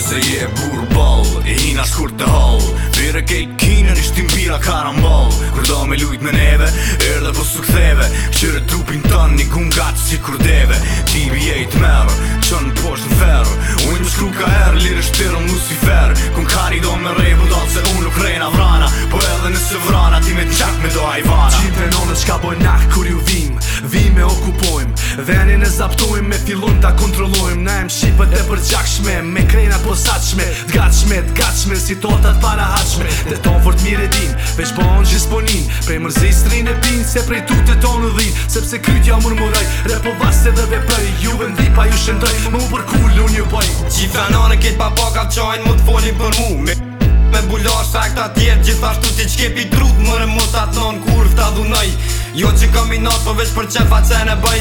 se je burë bol, e hina shkur të hol Birë e kejtë kinën ishtë tim bira karambol Kur do me lujt me neve, erdhe po su ktheve Qërë trupin tënë një gungë si kur deve Qibi e i të merë, qënë poshtë në ferë Unë më shkru ka erë, lirë shtirë më lucifer Kun kari do me rejtë do ajvara Qim prenone qka boj nah kur ju vim Vime okupojm Venin e zaptojm Me fillon ta kontrollojm Na em shqipët e përgjakshme Me krejna posaqshme Tgatshme, si Sitotat para haqme Dhe ton fort mire din Veç po on gjisponin Prej mërzi strin e bin Se prej tuk të ton u dhin Sepse kryt ja murmuraj Repo vaste dhe veprej Ju vendi pa ju shëndoj Më u përkullu një boj Qim prenone kit pa pokat qojn Më të folin për mu me me bulashe Këta tjetë gjithashtu si qkepi trut Mërë mos atë non kur vëta Jo që kom i nosë, po vesh për që fa cene bëj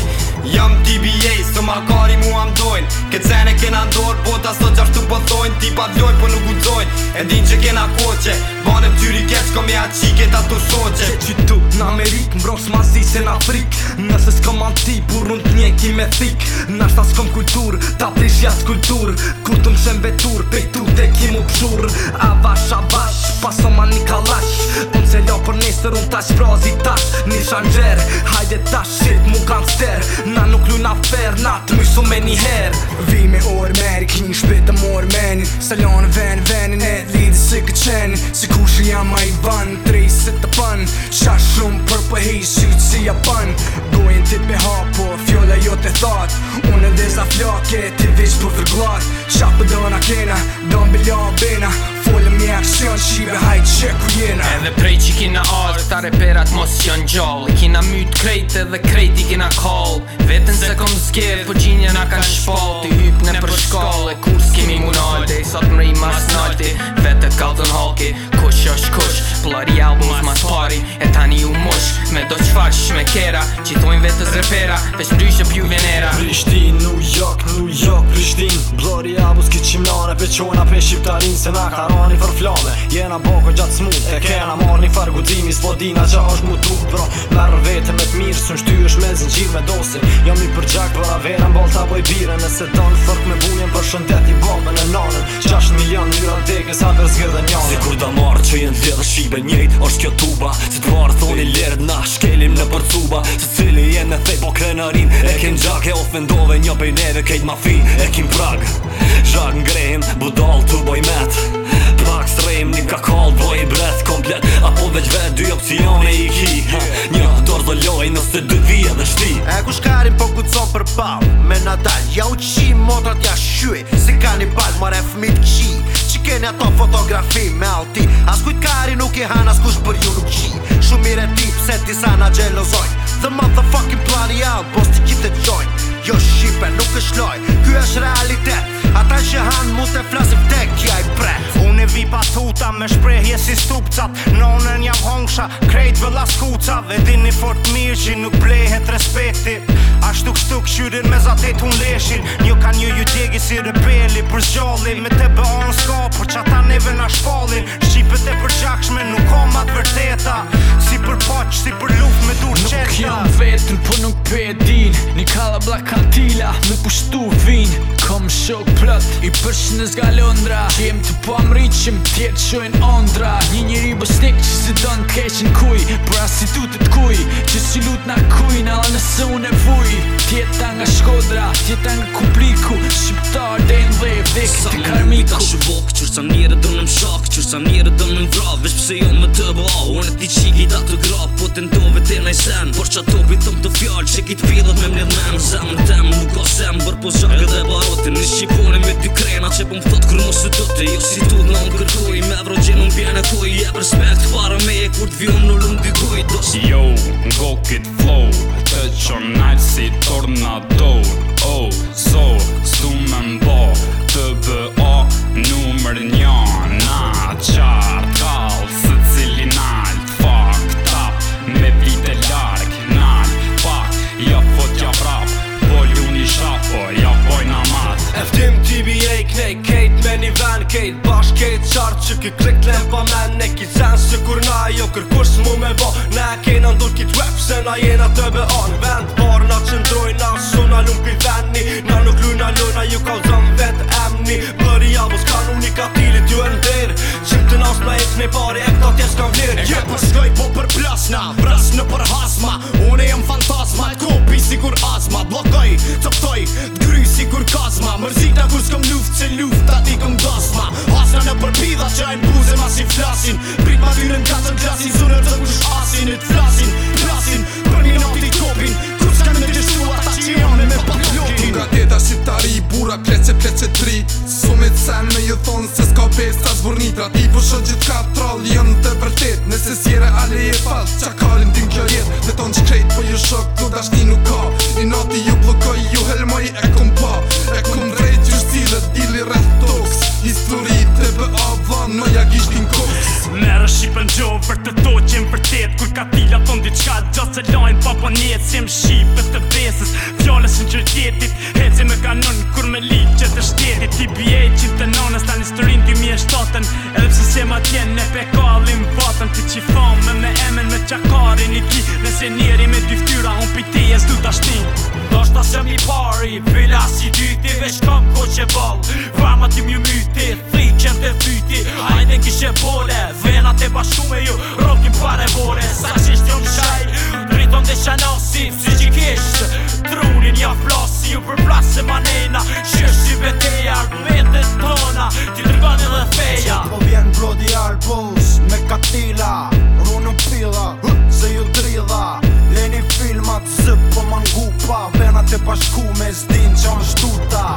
Jam TBA, së makari kari mua mdojnë Ke cene kena ndorë, po ta sot gjashtu po thojnë Ti pa po nuk udzojnë E din që kena koqe Banem gjyri kesh, kom i atë qike ta të soqe Që tu në Amerikë, mbron s'ma si se në Afrikë Nëse s'kom anë ti, burun t'nje ki me thikë Nashta s'kom kulturë, ta prish jasë kulturë Kur të mshem vetur, pej tu te ki mu pëshurë Avash, avash, pasoma një kalash Unë se lo për nesër, unë tash Nisha kalder Hajde ta shit mu kan ster Na nuk luj na fer Na të mysu me një her Vi me orë meri Klin shpit të morë menin Salon e ven venin E lidi si këtë qenin Si kushi jam a i ban Trej se të pan Qa shumë për pëhej Shqy që ja pan ti pe hapo Fjolla jo të thot Unë e dhe flake Ti vish për vërglat Qa për dëna kena Don bilja o bena Folë mi aksion Shqive hajt që ku jena Edhe prej që kina arë Ta reperat mos që janë gjall Kina myt krejt edhe krejt i kina kall Vetën se kom zgev Po gjinja na kanë shpall Ti hyp në për shkall E kur s'kemi munajt Dej sot mrej mas nalti Vetët kaltën halki Kush është kush Plari albumës mas pari E shkera Qitojnë vetës repera, pesh në ryshën pju venera Prishtin, New York, New York, Prishtin Blori abus ki qimnare, pe qona pe shqiptarin Se na karani për flame, jena bako gjatë smut E kena marrë një fargudimi, s'po dina qa është mutu Bro, merë vete me mirë, së nështy është me zinë gjirë me dosin Jam i për gjak, për avera, mbal të aboj bire Nëse tonë, fërk me bunjen për shëndet i bombën në nanën 6 milion, një randekës, a zgërë dhe që jenë dhe dhe njejt është kjo tuba Si të parë thoni lirët na shkelim në përcuba Se cili jenë në thej po krenërin E kem gjak e ofendove një pej neve kejt ma fi E kem prag Zhak ngrehim budal të boj met Pak strejim një kakal boj i komplet Apo veç vet dy opcione i ki Një dorë dhe loj nëse dy vi dhe shti E ku shkarim po kucon për pal Me nadal ja u qim motrat ja shqy Si ka një bal mare fmit në ato fotografi me alti As kujt kari nuk i han, as kush për ju nuk qi Shumire ti pse ti sa na gjelozoj The motherfucking bloody out, boss ti keep the joint Jo shqipe nuk e shloj ky është realitet Ata që han mu të flasim te kja i pret Unë e vi patuta me shprejhje si stupcat Nonën jam hongësha, krejt vë laskuca Dhe dini fort mirë që nuk plehet respektit Ashtu kështu këshyrin me zatet unë leshin Një djegi si rebeli për zgjalli Me te bë onë s'ka për që ata neve nga shfallin Shqipet e për gjakshme nuk ka mat vërteta Si për poq, si për luft me dur qeta Nuk jam vetër, për po nuk për e din Një kalla blak ka me pushtu vin Kom shok plët i përshën e zga Që jem të po amriqim tjetë qojn ondra Një njëri bështek që si don keqin kuj Pra si tutet kuj që si lut nga kuj Nala nëse unë e vu shkodra Jeta nga kubliku Shqiptar dhe në dhe vikë të karmiku Sa me mita bok Qërë sa njerë dëmë në shak Qërë sa njerë dëmë në vrat Vesh pëse jo me të bëa O ti qik i da të grap Po të ndove të në sen Por që ato bitëm të fjall Që ki të pjellet me mnjët men Zem në tem nuk ka sem bërë po shak dhe barotin Në shqiponi me dy krena Që po më thot kërë mos e të jo të të vjene kuj Je për spekt fara me e kur t'vion në lumë dikuj dos. Yo, n'go kit flow Të qo night si tornado Oh, so, s'du me mba Të bë a, numër njën që ki klik të lepa me ne ki kur na jo kërkush mu me bo ne kena ndur ki të web se na jena të be on vend por na qëndroj na su na lun pi veni na nuk lu na ju ka zon vet emni bëri ja vos kan unik atilit ju e ndir qim të nas me ec me pari e këta tjes kan vlir e ka për shkoj po për plasna vras në për hasma une jem fantasma ku pi si kur asma blokoj të ptoj gry si kur kasma Mërzita kur kus luft se luft ati kom dasma klasin Prit ma dyrën gazën klasin Zunër të kush asin e t'flasin Prasin për një nati kopin Kur s'ka në me gjeshtu ata që janë me pak lokin Tu teta shqiptari i bura plece plece tri Su me t'sen me ju thonë se s'ka pes t'as vërnitra Ti përshën gjith ka troll jënë të vërtet Nëse sjere ale e falë, qa kalin dy kjo jet Dhe ton që krejt për po ju shok t'u dashti nuk ka I nati ju blokoj ju helmoj e kom pa E kom ka tila thon diçka gjatë se lojnë pa po njët si më shqipet të besës Fjallës në qërtjetit Heci me kanon kur me lit që të shtjetit Ti bje që të nonës ta një të Edhe pësë se ma tjenë ne pe kalim vatën Ti që famë me me emen me qakarin i ki Nëse njeri me dy ftyra unë piti e s'du të ashtin Do shta se mi pari Vila si dyti ve shkom ko që bal Fama ti mjë myti Thri qënë të fyti Ajden kishe Te bashku me ju Rokin pare vore Sa që jom shaj, qaj dhe që nësim Si që Trunin ja flasi Ju për se manena Që beteja Argumentet tona Ti të rëgën dhe feja Qëtë po vjen brodi albos Me katila Runë në pila Se ju drida Leni filmat Së po më Venat e bashku me zdin Që është shtuta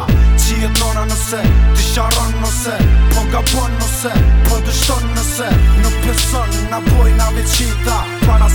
Një tona nëse, ti sharon nëse, po kapon nëse, po dyshton nëse, në përson, në boj, në veçita, para